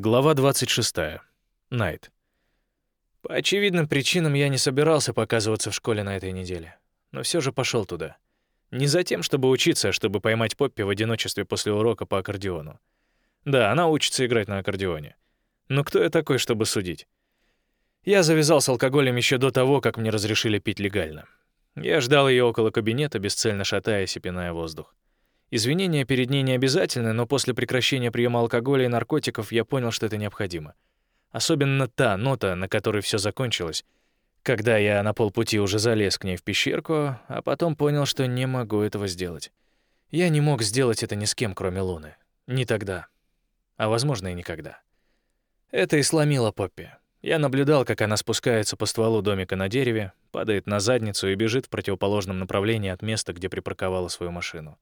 Глава 26. Найт. По очевидным причинам я не собирался показываться в школе на этой неделе, но все же пошел туда. Не за тем, чтобы учиться, а чтобы поймать Поппи в одиночестве после урока по аккордеону. Да, она учится играть на аккордеоне. Но кто я такой, чтобы судить? Я завязал с алкоголем еще до того, как мне разрешили пить легально. Я ждал ее около кабинета, бесцельно шатаясь и пиная воздух. Извинения перед ней не обязательны, но после прекращения приема алкоголя и наркотиков я понял, что это необходимо. Особенно та нота, на которой все закончилось, когда я на полпути уже залез к ней в пещерку, а потом понял, что не могу этого сделать. Я не мог сделать это ни с кем, кроме Луны. Не тогда. А, возможно, и никогда. Это и сломило Поппи. Я наблюдал, как она спускается по стволу домика на дереве, падает на задницу и бежит в противоположном направлении от места, где припарковала свою машину.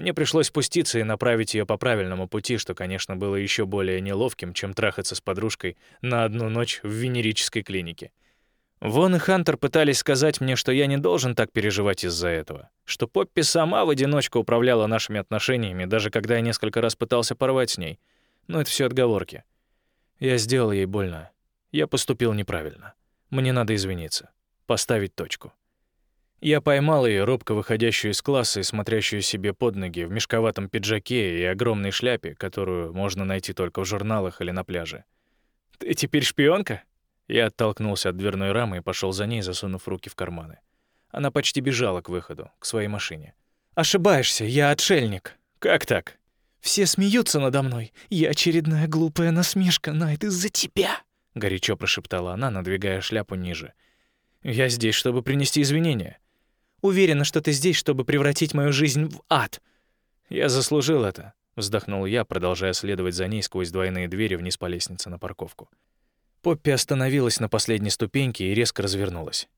Мне пришлось спуститься и направить ее по правильному пути, что, конечно, было еще более неловким, чем трахаться с подружкой на одну ночь в венерической клинике. Вон и Хантер пытались сказать мне, что я не должен так переживать из-за этого, что Поппи сама в одиночку управляла нашими отношениями, даже когда я несколько раз пытался порвать с ней. Но это все отговорки. Я сделал ей больно. Я поступил неправильно. Мне надо извиниться, поставить точку. Я поймал ее, робко выходящую из класса и смотрящую себе под ноги в мешковатом пиджаке и огромной шляпе, которую можно найти только в журналах или на пляже. «Ты теперь шпионка?» Я оттолкнулся от дверной рамы и пошел за ней, засунув руки в карманы. Она почти бежала к выходу, к своей машине. «Ошибаешься, я отшельник». «Как так?» «Все смеются надо мной. Я очередная глупая насмешка, Найт, из-за тебя!» — горячо прошептала она, надвигая шляпу ниже. «Я здесь, чтобы принести извинения». Уверена, что ты здесь, чтобы превратить мою жизнь в ад». «Я заслужил это», — вздохнул я, продолжая следовать за ней сквозь двойные двери вниз по лестнице на парковку. Поппи остановилась на последней ступеньке и резко развернулась.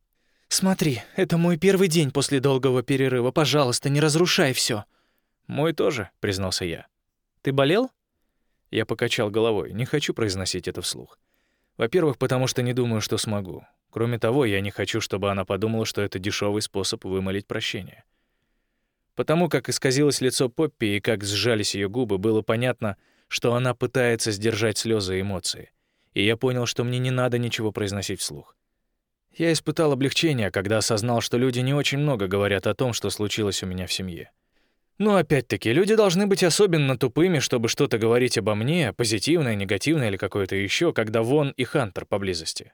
«Смотри, это мой первый день после долгого перерыва. Пожалуйста, не разрушай все. «Мой тоже», — признался я. «Ты болел?» Я покачал головой. Не хочу произносить это вслух. Во-первых, потому что не думаю, что смогу. Кроме того, я не хочу, чтобы она подумала, что это дешевый способ вымолить прощение. Потому как исказилось лицо Поппи и как сжались ее губы, было понятно, что она пытается сдержать слезы и эмоции. И я понял, что мне не надо ничего произносить вслух. Я испытал облегчение, когда осознал, что люди не очень много говорят о том, что случилось у меня в семье. Но опять-таки, люди должны быть особенно тупыми, чтобы что-то говорить обо мне, позитивное, негативное или какое-то еще, когда Вон и Хантер поблизости.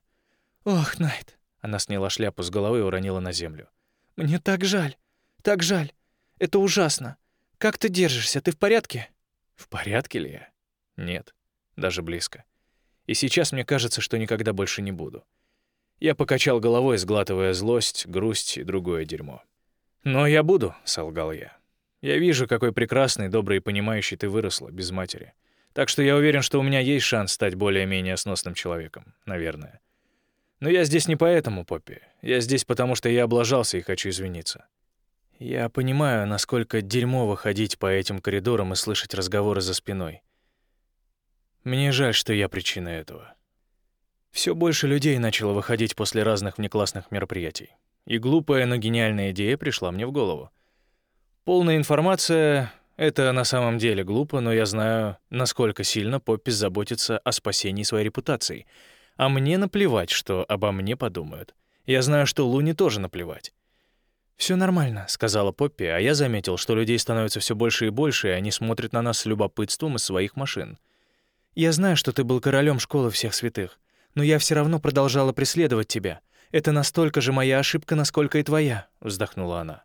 «Ох, Найт!» Она сняла шляпу с головы и уронила на землю. «Мне так жаль, так жаль. Это ужасно. Как ты держишься? Ты в порядке?» В порядке ли я? Нет, даже близко. И сейчас мне кажется, что никогда больше не буду. Я покачал головой, сглатывая злость, грусть и другое дерьмо. «Но я буду», — солгал я. «Я вижу, какой прекрасный, добрый и понимающий ты выросла, без матери. Так что я уверен, что у меня есть шанс стать более-менее сносным человеком, наверное. Но я здесь не поэтому, Поппи. Я здесь потому, что я облажался и хочу извиниться. Я понимаю, насколько дерьмово ходить по этим коридорам и слышать разговоры за спиной. Мне жаль, что я причина этого. Все больше людей начало выходить после разных внеклассных мероприятий. И глупая, но гениальная идея пришла мне в голову. Полная информация — это на самом деле глупо, но я знаю, насколько сильно Поппи заботится о спасении своей репутации — а мне наплевать, что обо мне подумают. Я знаю, что Луне тоже наплевать. Все нормально», — сказала Поппи, а я заметил, что людей становится все больше и больше, и они смотрят на нас с любопытством из своих машин. «Я знаю, что ты был королем школы всех святых, но я все равно продолжала преследовать тебя. Это настолько же моя ошибка, насколько и твоя», — вздохнула она.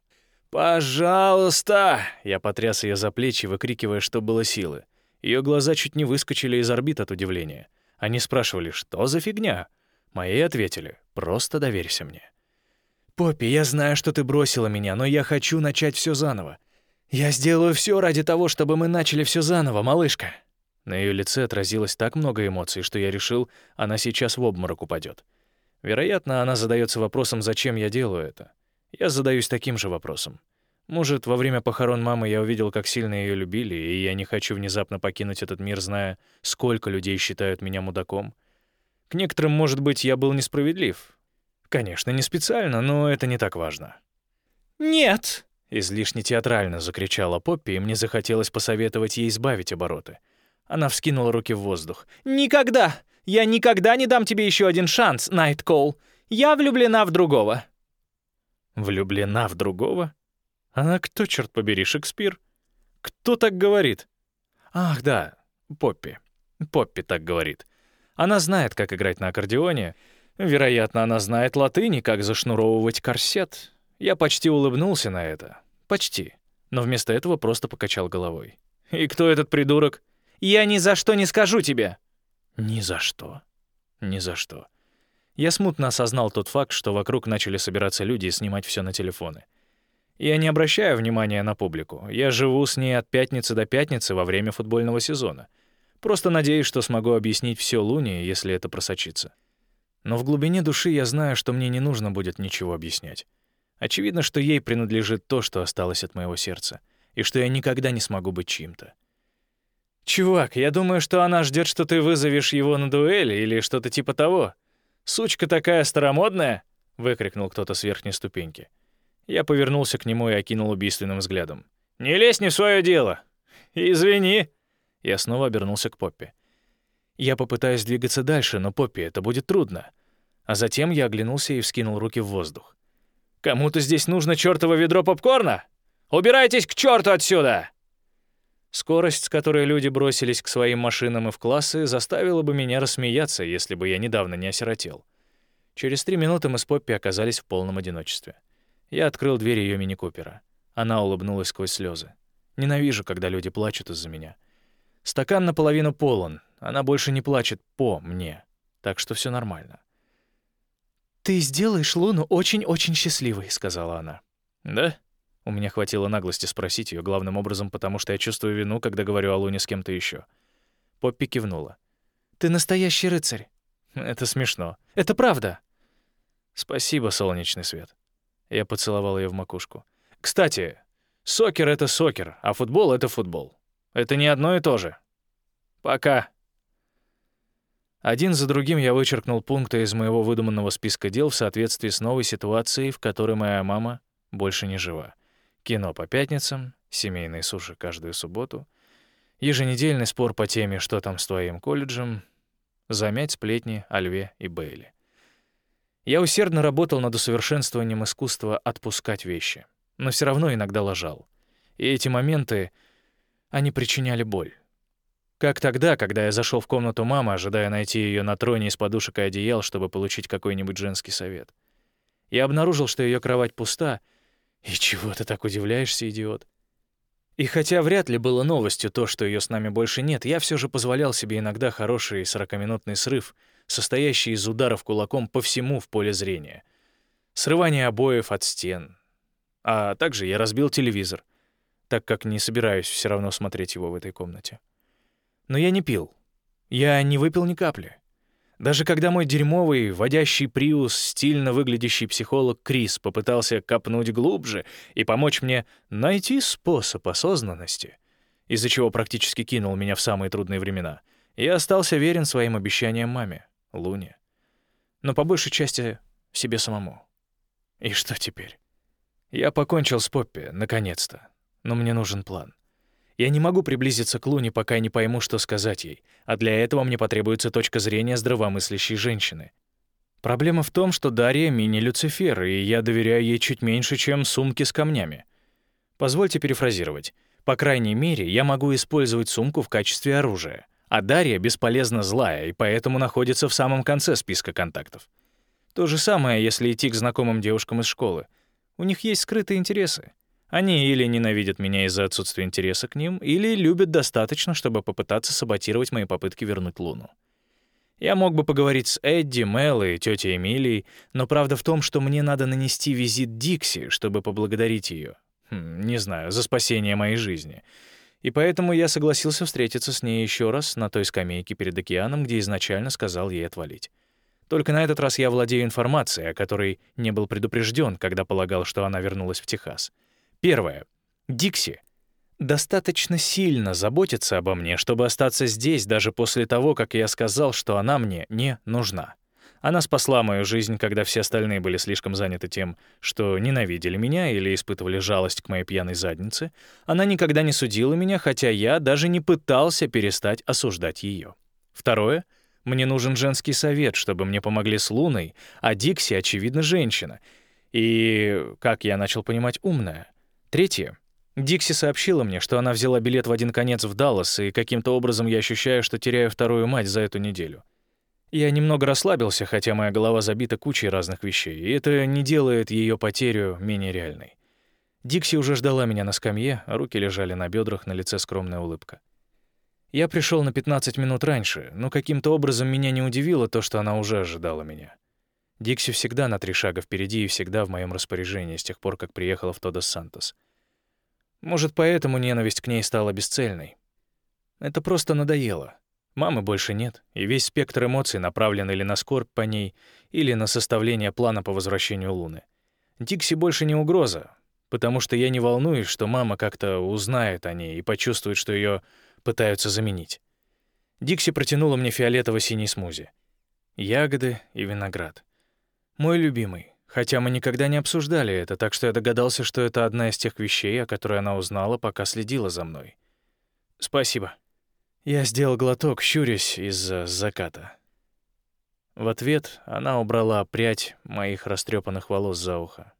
«Пожалуйста!» — я потряс ее за плечи, выкрикивая, что было силы. Ее глаза чуть не выскочили из орбит от удивления. Они спрашивали, что за фигня? Мои ответили, просто доверься мне. «Поппи, я знаю, что ты бросила меня, но я хочу начать все заново. Я сделаю все ради того, чтобы мы начали все заново, малышка». На ее лице отразилось так много эмоций, что я решил, она сейчас в обморок упадет. Вероятно, она задается вопросом, зачем я делаю это. Я задаюсь таким же вопросом. Может, во время похорон мамы я увидел, как сильно ее любили, и я не хочу внезапно покинуть этот мир, зная, сколько людей считают меня мудаком. К некоторым, может быть, я был несправедлив. Конечно, не специально, но это не так важно. «Нет!» — излишне театрально закричала Поппи, и мне захотелось посоветовать ей избавить обороты. Она вскинула руки в воздух. «Никогда! Я никогда не дам тебе еще один шанс, Найт Коул. Я влюблена в другого». «Влюблена в другого? Она кто, черт побери, Шекспир? Кто так говорит?» «Ах, да, Поппи. Поппи так говорит. Она знает, как играть на аккордеоне. Вероятно, она знает латыни, как зашнуровывать корсет. Я почти улыбнулся на это. Почти. Но вместо этого просто покачал головой. «И кто этот придурок?» «Я ни за что не скажу тебе!» «Ни за что. Ни за что». Я смутно осознал тот факт, что вокруг начали собираться люди и снимать все на телефоны. Я не обращаю внимания на публику. Я живу с ней от пятницы до пятницы во время футбольного сезона. Просто надеюсь, что смогу объяснить все Луне, если это просочится. Но в глубине души я знаю, что мне не нужно будет ничего объяснять. Очевидно, что ей принадлежит то, что осталось от моего сердца, и что я никогда не смогу быть чьим-то. «Чувак, я думаю, что она ждет, что ты вызовешь его на дуэль или что-то типа того. Сучка такая старомодная!» — выкрикнул кто-то с верхней ступеньки. Я повернулся к нему и окинул убийственным взглядом. «Не лезь не в свое дело! Извини!» Я снова обернулся к Поппи. Я попытаюсь двигаться дальше, но Поппи, это будет трудно. А затем я оглянулся и вскинул руки в воздух. «Кому-то здесь нужно чёртово ведро попкорна? Убирайтесь к чёрту отсюда!» Скорость, с которой люди бросились к своим машинам и в классы, заставила бы меня рассмеяться, если бы я недавно не осиротел. Через три минуты мы с Поппи оказались в полном одиночестве. Я открыл дверь ее мини-купера. Она улыбнулась сквозь слезы. Ненавижу, когда люди плачут из-за меня. Стакан наполовину полон. Она больше не плачет по мне. Так что все нормально. «Ты сделаешь Луну очень-очень счастливой», — сказала она. «Да?» У меня хватило наглости спросить ее главным образом, потому что я чувствую вину, когда говорю о Луне с кем-то еще. Поппи кивнула. «Ты настоящий рыцарь». «Это смешно». «Это правда». «Спасибо, солнечный свет». Я поцеловал ее в макушку. «Кстати, сокер — это сокер, а футбол — это футбол. Это не одно и то же. Пока». Один за другим я вычеркнул пункты из моего выдуманного списка дел в соответствии с новой ситуацией, в которой моя мама больше не жива. Кино по пятницам, семейные суши каждую субботу, еженедельный спор по теме «Что там с твоим колледжем?», замять сплетни о Льве и Бейли. Я усердно работал над усовершенствованием искусства отпускать вещи, но все равно иногда ложал. И эти моменты, они причиняли боль. Как тогда, когда я зашел в комнату мамы, ожидая найти ее на троне из подушек и одеял, чтобы получить какой-нибудь женский совет. Я обнаружил, что ее кровать пуста — и чего ты так удивляешься, идиот? И хотя вряд ли было новостью то, что ее с нами больше нет, я все же позволял себе иногда хороший сорокаминутный срыв, состоящий из ударов кулаком по всему в поле зрения. Срывание обоев от стен. А также я разбил телевизор, так как не собираюсь все равно смотреть его в этой комнате. Но я не пил. Я не выпил ни капли. Даже когда мой дерьмовый, водящий приус, стильно выглядящий психолог Крис попытался копнуть глубже и помочь мне найти способ осознанности, из-за чего практически кинул меня в самые трудные времена, я остался верен своим обещаниям маме, Луне. Но по большей части себе самому. И что теперь? Я покончил с Поппи, наконец-то. Но мне нужен план. Я не могу приблизиться к Луне, пока не пойму, что сказать ей, а для этого мне потребуется точка зрения здравомыслящей женщины. Проблема в том, что Дарья — мини-Люцифер, и я доверяю ей чуть меньше, чем сумки с камнями. Позвольте перефразировать. По крайней мере, я могу использовать сумку в качестве оружия, а Дарья бесполезно злая и поэтому находится в самом конце списка контактов. То же самое, если идти к знакомым девушкам из школы. У них есть скрытые интересы. Они или ненавидят меня из-за отсутствия интереса к ним, или любят достаточно, чтобы попытаться саботировать мои попытки вернуть Луну. Я мог бы поговорить с Эдди, Мел и тетей Эмилией, но правда в том, что мне надо нанести визит Дикси, чтобы поблагодарить ее. Хм, не знаю, за спасение моей жизни. И поэтому я согласился встретиться с ней еще раз на той скамейке перед океаном, где изначально сказал ей отвалить. Только на этот раз я владею информацией, о которой не был предупрежден, когда полагал, что она вернулась в Техас. Первое. Дикси достаточно сильно заботится обо мне, чтобы остаться здесь даже после того, как я сказал, что она мне не нужна. Она спасла мою жизнь, когда все остальные были слишком заняты тем, что ненавидели меня или испытывали жалость к моей пьяной заднице. Она никогда не судила меня, хотя я даже не пытался перестать осуждать ее. Второе — мне нужен женский совет, чтобы мне помогли с Луной, а Дикси, очевидно, женщина. И, как я начал понимать, умная. Третье — Дикси сообщила мне, что она взяла билет в один конец в Даллас, и каким-то образом я ощущаю, что теряю вторую мать за эту неделю. Я немного расслабился, хотя моя голова забита кучей разных вещей, и это не делает ее потерю менее реальной. Дикси уже ждала меня на скамье, а руки лежали на бедрах, на лице скромная улыбка. Я пришел на 15 минут раньше, но каким-то образом меня не удивило то, что она уже ожидала меня. Дикси всегда на три шага впереди и всегда в моем распоряжении с тех пор, как приехала в Тодос Сантос. Может, поэтому ненависть к ней стала бесцельной. Это просто надоело. Мамы больше нет, и весь спектр эмоций направлен или на скорбь по ней, или на составление плана по возвращению Луны. Дикси больше не угроза, потому что я не волнуюсь, что мама как-то узнает о ней и почувствует, что ее пытаются заменить. Дикси протянула мне фиолетово-синий смузи. Ягоды и виноград. Мой любимый, хотя мы никогда не обсуждали это, так что я догадался, что это одна из тех вещей, о которой она узнала, пока следила за мной. Спасибо. Я сделал глоток, щурясь из-за заката. В ответ она убрала прядь моих растрепанных волос за ухо.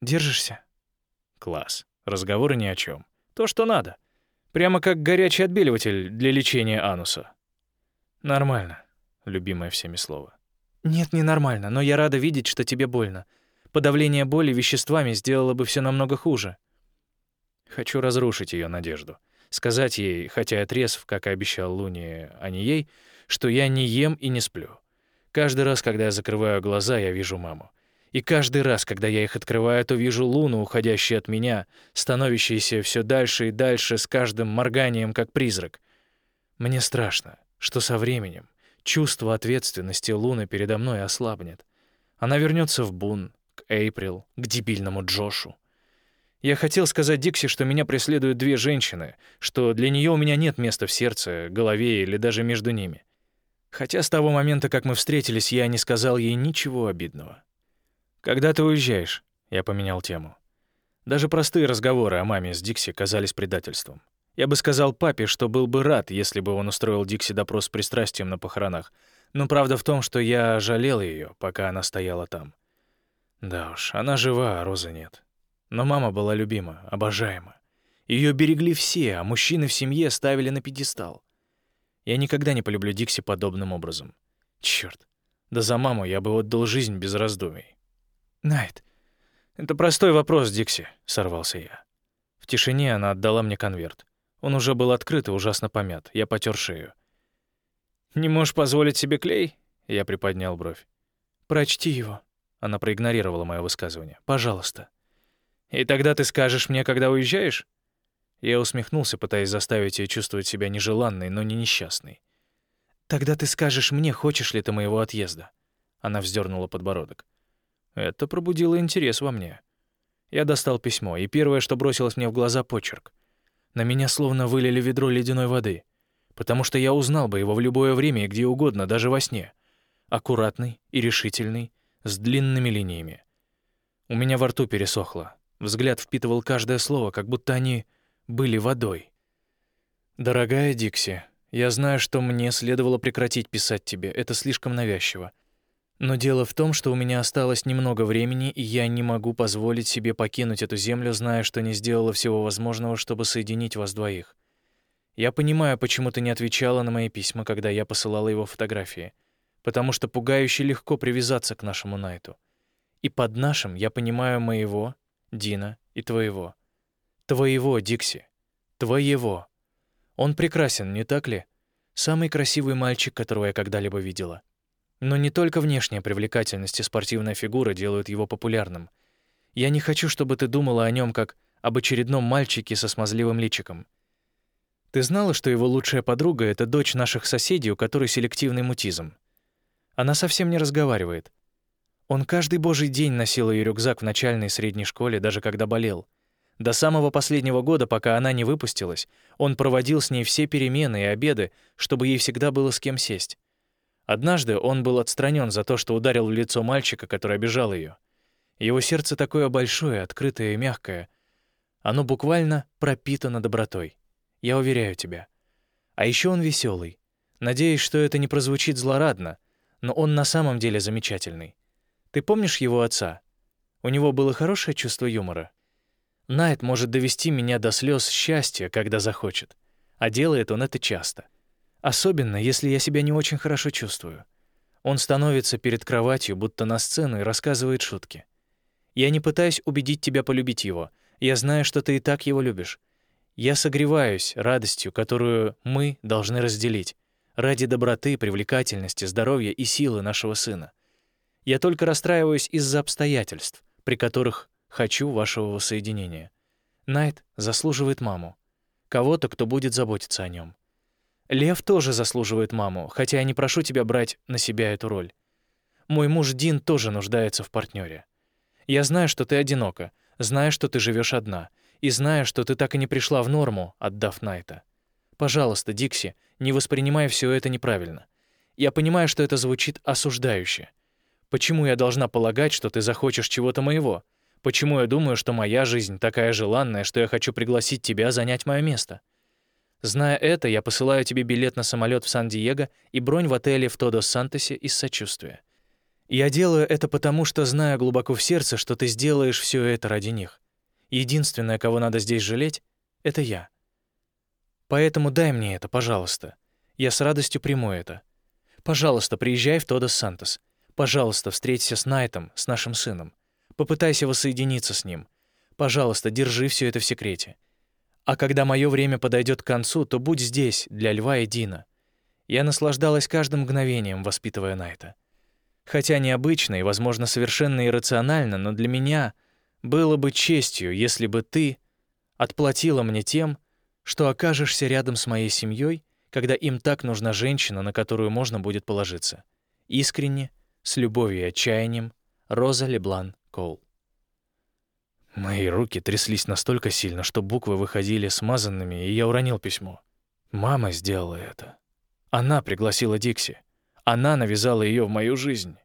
«Держишься?» «Класс. Разговоры ни о чем. То, что надо. Прямо как горячий отбеливатель для лечения ануса». «Нормально», — любимое всеми слово. «Нет, не нормально, но я рада видеть, что тебе больно. Подавление боли веществами сделало бы все намного хуже». Хочу разрушить ее надежду. Сказать ей, хотя я трезв, как и обещал Луне, а не ей, что я не ем и не сплю. Каждый раз, когда я закрываю глаза, я вижу маму. И каждый раз, когда я их открываю, то вижу Луну, уходящую от меня, становящуюся все дальше и дальше с каждым морганием, как призрак. Мне страшно, что со временем чувство ответственности Луны передо мной ослабнет. Она вернется в Бун, к Эйприл, к дебильному Джошу. Я хотел сказать Дикси, что меня преследуют две женщины, что для нее у меня нет места в сердце, голове или даже между ними. Хотя с того момента, как мы встретились, я не сказал ей ничего обидного. «Когда ты уезжаешь?» — я поменял тему. Даже простые разговоры о маме с Дикси казались предательством. Я бы сказал папе, что был бы рад, если бы он устроил Дикси допрос с пристрастием на похоронах, но правда в том, что я жалел ее, пока она стояла там. Да уж, она жива, а Розы нет. Но мама была любима, обожаема. Ее берегли все, а мужчины в семье ставили на пьедестал. Я никогда не полюблю Дикси подобным образом. Черт, да за маму я бы отдал жизнь без раздумий. «Найт, это простой вопрос, Дикси», — сорвался я. В тишине она отдала мне конверт. Он уже был открыт и ужасно помят. Я потер шею. «Не можешь позволить себе клей?» Я приподнял бровь. «Прочти его». Она проигнорировала мое высказывание. «Пожалуйста». И тогда ты скажешь мне, когда уезжаешь?» Я усмехнулся, пытаясь заставить ее чувствовать себя нежеланной, но не несчастной. «Тогда ты скажешь мне, хочешь ли ты моего отъезда?» Она вздернула подбородок. Это пробудило интерес во мне. Я достал письмо, и первое, что бросилось мне в глаза — почерк. На меня словно вылили ведро ледяной воды, потому что я узнал бы его в любое время и где угодно, даже во сне. Аккуратный и решительный, с длинными линиями. У меня во рту пересохло, Взгляд впитывал каждое слово, как будто они были водой. «Дорогая Дикси, я знаю, что мне следовало прекратить писать тебе, это слишком навязчиво. Но дело в том, что у меня осталось немного времени, и я не могу позволить себе покинуть эту землю, зная, что не сделала всего возможного, чтобы соединить вас двоих. Я понимаю, почему ты не отвечала на мои письма, когда я посылала его фотографии, потому что пугающе легко привязаться к нашему Найту. И под нашим я понимаю моего Дина, и твоего. Твоего, Дикси. Твоего. Он прекрасен, не так ли? Самый красивый мальчик, которого я когда-либо видела. Но не только внешняя привлекательность и спортивная фигура делают его популярным. Я не хочу, чтобы ты думала о нем как об очередном мальчике со смазливым личиком. Ты знала, что его лучшая подруга — это дочь наших соседей, у которой селективный мутизм? Она совсем не разговаривает. Он каждый божий день носил ее рюкзак в начальной и средней школе, даже когда болел. До самого последнего года, пока она не выпустилась, он проводил с ней все перемены и обеды, чтобы ей всегда было с кем сесть. Однажды он был отстранен за то, что ударил в лицо мальчика, который обижал ее. Его сердце такое большое, открытое и мягкое. Оно буквально пропитано добротой. Я уверяю тебя. А еще он веселый. Надеюсь, что это не прозвучит злорадно, но он на самом деле замечательный. Ты помнишь его отца? У него было хорошее чувство юмора. Найт может довести меня до слез счастья, когда захочет. А делает он это часто. Особенно, если я себя не очень хорошо чувствую. Он становится перед кроватью, будто на сцену, и рассказывает шутки. Я не пытаюсь убедить тебя полюбить его. Я знаю, что ты и так его любишь. Я согреваюсь радостью, которую мы должны разделить ради доброты, привлекательности, здоровья и силы нашего сына. Я только расстраиваюсь из-за обстоятельств, при которых хочу вашего воссоединения. Найт заслуживает маму. Кого-то, кто будет заботиться о нем. Лев тоже заслуживает маму, хотя я не прошу тебя брать на себя эту роль. Мой муж Дин тоже нуждается в партнере. Я знаю, что ты одинока, знаю, что ты живешь одна, и знаю, что ты так и не пришла в норму, отдав Найта. Пожалуйста, Дикси, не воспринимай все это неправильно. Я понимаю, что это звучит осуждающе. Почему я должна полагать, что ты захочешь чего-то моего? Почему я думаю, что моя жизнь такая желанная, что я хочу пригласить тебя занять мое место? Зная это, я посылаю тебе билет на самолет в Сан-Диего и бронь в отеле в Тодос-Сантосе из сочувствия. Я делаю это потому, что знаю глубоко в сердце, что ты сделаешь все это ради них. Единственное, кого надо здесь жалеть, — это я. Поэтому дай мне это, пожалуйста. Я с радостью приму это. Пожалуйста, приезжай в Тодос Сантос. Пожалуйста, встреться с Найтом, с нашим сыном. Попытайся воссоединиться с ним. Пожалуйста, держи все это в секрете. А когда мое время подойдет к концу, то будь здесь для Льва и Дина. Я наслаждалась каждым мгновением, воспитывая Найта. Хотя необычно и, возможно, совершенно иррационально, но для меня было бы честью, если бы ты отплатила мне тем, что окажешься рядом с моей семьей, когда им так нужна женщина, на которую можно будет положиться. Искренне, с любовью и отчаянием, Роза Леблан Коул. Мои руки тряслись настолько сильно, что буквы выходили смазанными, и я уронил письмо. Мама сделала это. Она пригласила Дикси. Она навязала ее в мою жизнь.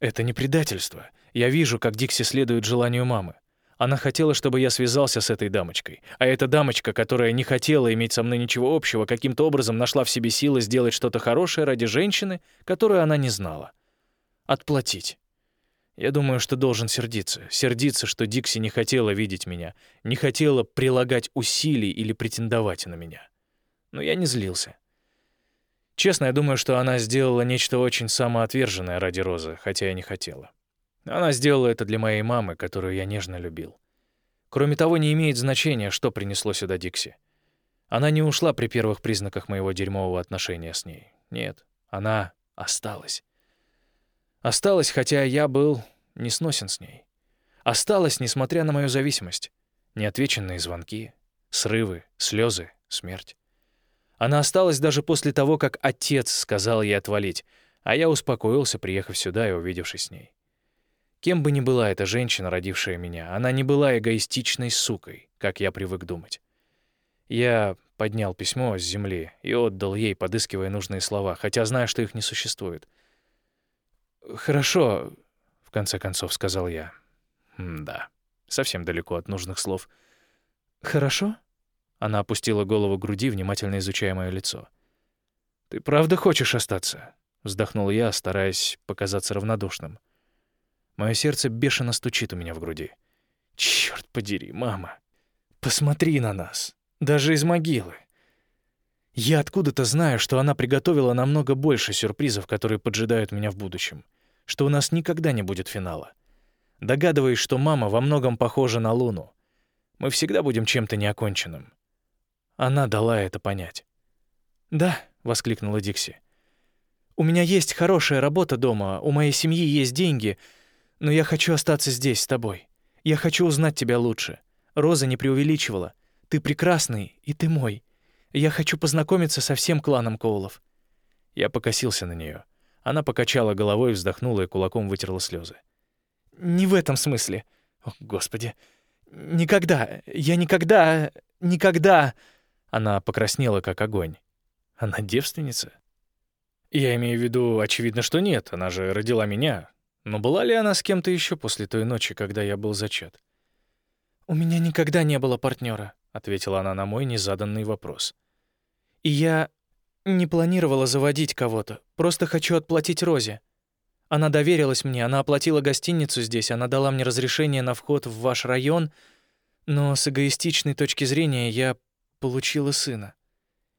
Это не предательство. Я вижу, как Дикси следует желанию мамы. Она хотела, чтобы я связался с этой дамочкой. А эта дамочка, которая не хотела иметь со мной ничего общего, каким-то образом нашла в себе силы сделать что-то хорошее ради женщины, которую она не знала. Отплатить. Я думаю, что должен сердиться. Сердиться, что Дикси не хотела видеть меня, не хотела прилагать усилий или претендовать на меня. Но я не злился. Честно, я думаю, что она сделала нечто очень самоотверженное ради Розы, хотя я не хотела. Она сделала это для моей мамы, которую я нежно любил. Кроме того, не имеет значения, что принесло сюда Дикси. Она не ушла при первых признаках моего дерьмового отношения с ней. Нет, она осталась. Осталась, хотя я был не сносен с ней. Осталась, несмотря на мою зависимость. Неотвеченные звонки, срывы, слезы, смерть. Она осталась даже после того, как отец сказал ей отвалить, а я успокоился, приехав сюда и увидевшись с ней. Кем бы ни была эта женщина, родившая меня, она не была эгоистичной сукой, как я привык думать. Я поднял письмо с земли и отдал ей, подыскивая нужные слова, хотя знаю, что их не существует. «Хорошо», — в конце концов сказал я. «Да, совсем далеко от нужных слов». «Хорошо?» Она опустила голову к груди, внимательно изучая мое лицо. «Ты правда хочешь остаться?» — вздохнул я, стараясь показаться равнодушным. Мое сердце бешено стучит у меня в груди. Черт подери, мама. Посмотри на нас. Даже из могилы. Я откуда-то знаю, что она приготовила намного больше сюрпризов, которые поджидают меня в будущем. Что у нас никогда не будет финала. Догадываюсь, что мама во многом похожа на Луну. Мы всегда будем чем-то неоконченным. Она дала это понять. «Да», — воскликнула Дикси. «У меня есть хорошая работа дома, у моей семьи есть деньги, но я хочу остаться здесь с тобой. Я хочу узнать тебя лучше. Роза не преувеличивала. Ты прекрасный, и ты мой. Я хочу познакомиться со всем кланом Коулов». Я покосился на нее. Она покачала головой, вздохнула и кулаком вытерла слезы. «Не в этом смысле. О, Господи. Никогда, я никогда, никогда...» Она покраснела, как огонь. Она девственница? Я имею в виду, очевидно, что нет, она же родила меня. Но была ли она с кем-то еще после той ночи, когда я был зачат? «У меня никогда не было партнера, ответила она на мой незаданный вопрос. «И я не планировала заводить кого-то, просто хочу отплатить Розе. Она доверилась мне, она оплатила гостиницу здесь, она дала мне разрешение на вход в ваш район, но с эгоистичной точки зрения я получила сына.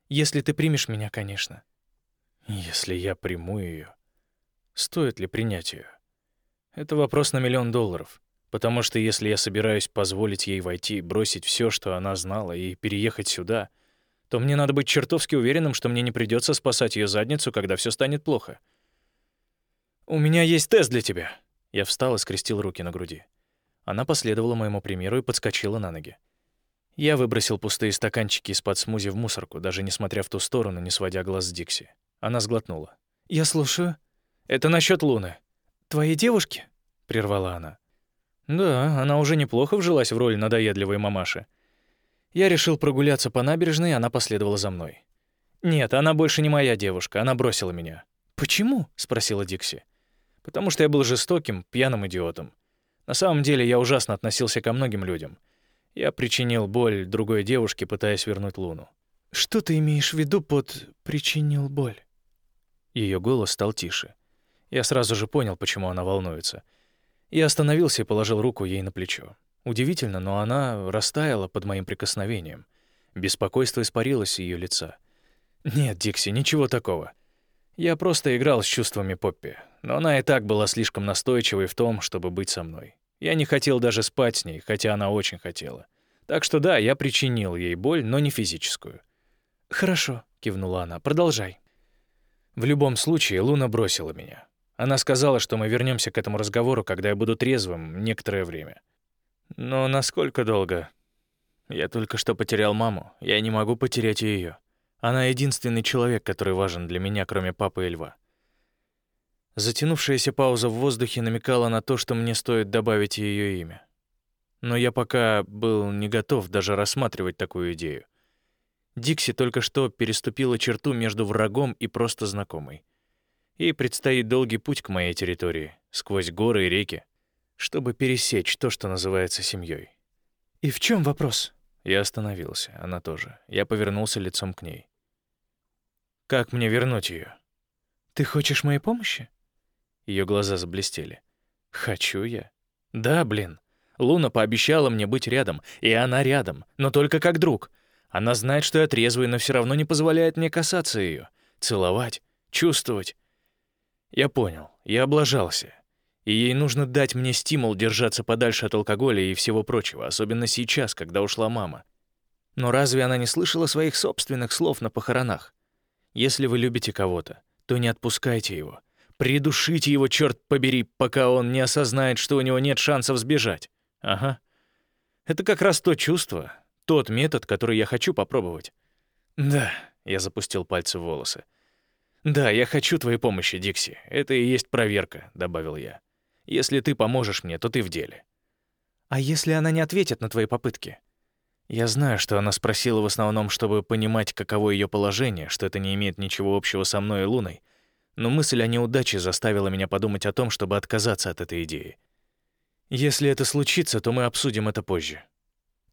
Если ты примешь меня, конечно. Если я приму ее, стоит ли принять ее? Это вопрос на миллион долларов. Потому что если я собираюсь позволить ей войти, бросить все, что она знала, и переехать сюда, то мне надо быть чертовски уверенным, что мне не придется спасать ее задницу, когда все станет плохо. «У меня есть тест для тебя». Я встал и скрестил руки на груди. Она последовала моему примеру и подскочила на ноги. Я выбросил пустые стаканчики из-под смузи в мусорку, даже не смотря в ту сторону, не сводя глаз с Дикси. Она сглотнула. «Я слушаю». «Это насчет Луны». «Твоей девушки?» — прервала она. «Да, она уже неплохо вжилась в роль надоедливой мамаши». Я решил прогуляться по набережной, она последовала за мной. «Нет, она больше не моя девушка, она бросила меня». «Почему?» — спросила Дикси потому что я был жестоким, пьяным идиотом. На самом деле я ужасно относился ко многим людям. Я причинил боль другой девушке, пытаясь вернуть Луну. «Что ты имеешь в виду под «причинил боль»?» Ее голос стал тише. Я сразу же понял, почему она волнуется. Я остановился и положил руку ей на плечо. Удивительно, но она растаяла под моим прикосновением. Беспокойство испарилось с ее лица. «Нет, Дикси, ничего такого. Я просто играл с чувствами Поппи, но она и так была слишком настойчивой в том, чтобы быть со мной. Я не хотел даже спать с ней, хотя она очень хотела. Так что да, я причинил ей боль, но не физическую. «Хорошо», — кивнула она, — «продолжай». В любом случае, Луна бросила меня. Она сказала, что мы вернемся к этому разговору, когда я буду трезвым некоторое время. Но насколько долго? Я только что потерял маму, я не могу потерять и её. Она единственный человек, который важен для меня, кроме папы и льва. Затянувшаяся пауза в воздухе намекала на то, что мне стоит добавить ее имя. Но я пока был не готов даже рассматривать такую идею. Дикси только что переступила черту между врагом и просто знакомой. Ей предстоит долгий путь к моей территории, сквозь горы и реки, чтобы пересечь то, что называется семьей. «И в чем вопрос?» Я остановился, она тоже. Я повернулся лицом к ней. Как мне вернуть ее? Ты хочешь моей помощи? Ее глаза заблестели. Хочу я? Да, блин. Луна пообещала мне быть рядом, и она рядом, но только как друг. Она знает, что я трезвый, но все равно не позволяет мне касаться ее, целовать, чувствовать. Я понял, я облажался и ей нужно дать мне стимул держаться подальше от алкоголя и всего прочего, особенно сейчас, когда ушла мама. Но разве она не слышала своих собственных слов на похоронах? Если вы любите кого-то, то не отпускайте его. Придушите его, черт побери, пока он не осознает, что у него нет шансов сбежать. Ага. Это как раз то чувство, тот метод, который я хочу попробовать. Да, я запустил пальцы в волосы. Да, я хочу твоей помощи, Дикси. Это и есть проверка, добавил я. Если ты поможешь мне, то ты в деле. А если она не ответит на твои попытки? Я знаю, что она спросила в основном, чтобы понимать, каково ее положение, что это не имеет ничего общего со мной и Луной, но мысль о неудаче заставила меня подумать о том, чтобы отказаться от этой идеи. Если это случится, то мы обсудим это позже.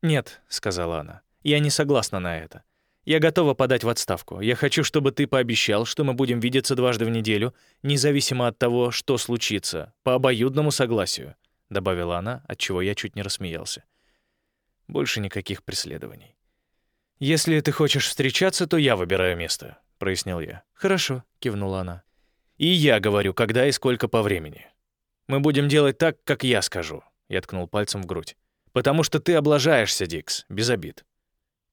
«Нет», — сказала она, — «я не согласна на это. Я готова подать в отставку. Я хочу, чтобы ты пообещал, что мы будем видеться дважды в неделю, независимо от того, что случится, по обоюдному согласию», — добавила она, от чего я чуть не рассмеялся. Больше никаких преследований. «Если ты хочешь встречаться, то я выбираю место», — прояснил я. «Хорошо», — кивнула она. «И я говорю, когда и сколько по времени. Мы будем делать так, как я скажу», — я ткнул пальцем в грудь. «Потому что ты облажаешься, Дикс, без обид».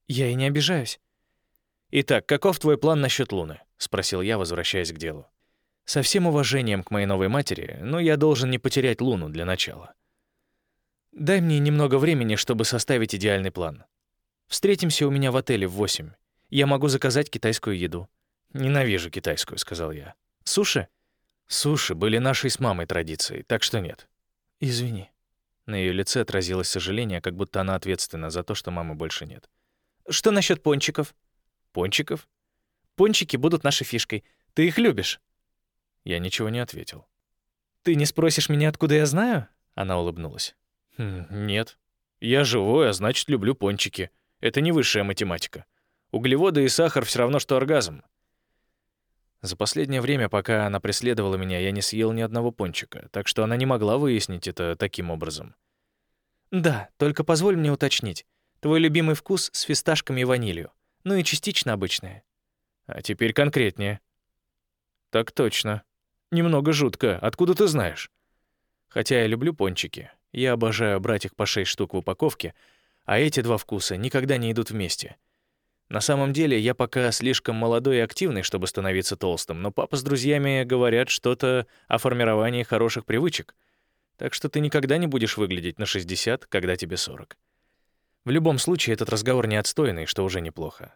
«Я и не обижаюсь». «Итак, каков твой план насчет Луны?» — спросил я, возвращаясь к делу. «Со всем уважением к моей новой матери, но я должен не потерять Луну для начала. Дай мне немного времени, чтобы составить идеальный план. Встретимся у меня в отеле в восемь. Я могу заказать китайскую еду». «Ненавижу китайскую», — сказал я. «Суши?» «Суши были нашей с мамой традицией, так что нет». «Извини». На ее лице отразилось сожаление, как будто она ответственна за то, что мамы больше нет. «Что насчет пончиков?» Пончиков? Пончики будут нашей фишкой. Ты их любишь?» Я ничего не ответил. «Ты не спросишь меня, откуда я знаю?» Она улыбнулась. «Хм, «Нет. Я живой, а значит, люблю пончики. Это не высшая математика. Углеводы и сахар все равно, что оргазм. За последнее время, пока она преследовала меня, я не съел ни одного пончика, так что она не могла выяснить это таким образом. «Да, только позволь мне уточнить. Твой любимый вкус с фисташками и ванилью. Ну и частично обычное». «А теперь конкретнее». «Так точно. Немного жутко. Откуда ты знаешь?» «Хотя я люблю пончики. Я обожаю брать их по шесть штук в упаковке, а эти два вкуса никогда не идут вместе. На самом деле, я пока слишком молодой и активный, чтобы становиться толстым, но папа с друзьями говорят что-то о формировании хороших привычек. Так что ты никогда не будешь выглядеть на 60, когда тебе 40. В любом случае, этот разговор не отстойный, что уже неплохо.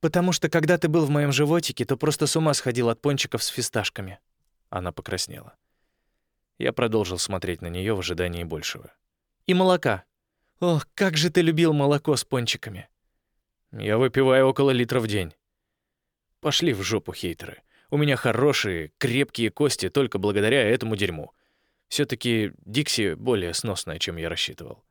«Потому что когда ты был в моем животике, то просто с ума сходил от пончиков с фисташками». Она покраснела. Я продолжил смотреть на нее в ожидании большего. «И молока. Ох, как же ты любил молоко с пончиками!» Я выпиваю около литра в день. Пошли в жопу, хейтеры. У меня хорошие, крепкие кости только благодаря этому дерьму. все таки Дикси более сносная, чем я рассчитывал.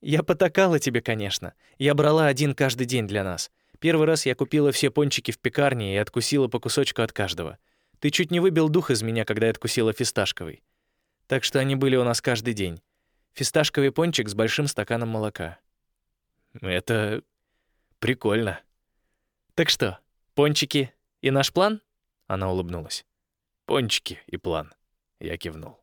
Я потакала тебе, конечно. Я брала один каждый день для нас. Первый раз я купила все пончики в пекарне и откусила по кусочку от каждого. Ты чуть не выбил дух из меня, когда я откусила фисташковый. Так что они были у нас каждый день. Фисташковый пончик с большим стаканом молока. Это Прикольно. Так что, пончики и наш план? Она улыбнулась. Пончики и план. Я кивнул.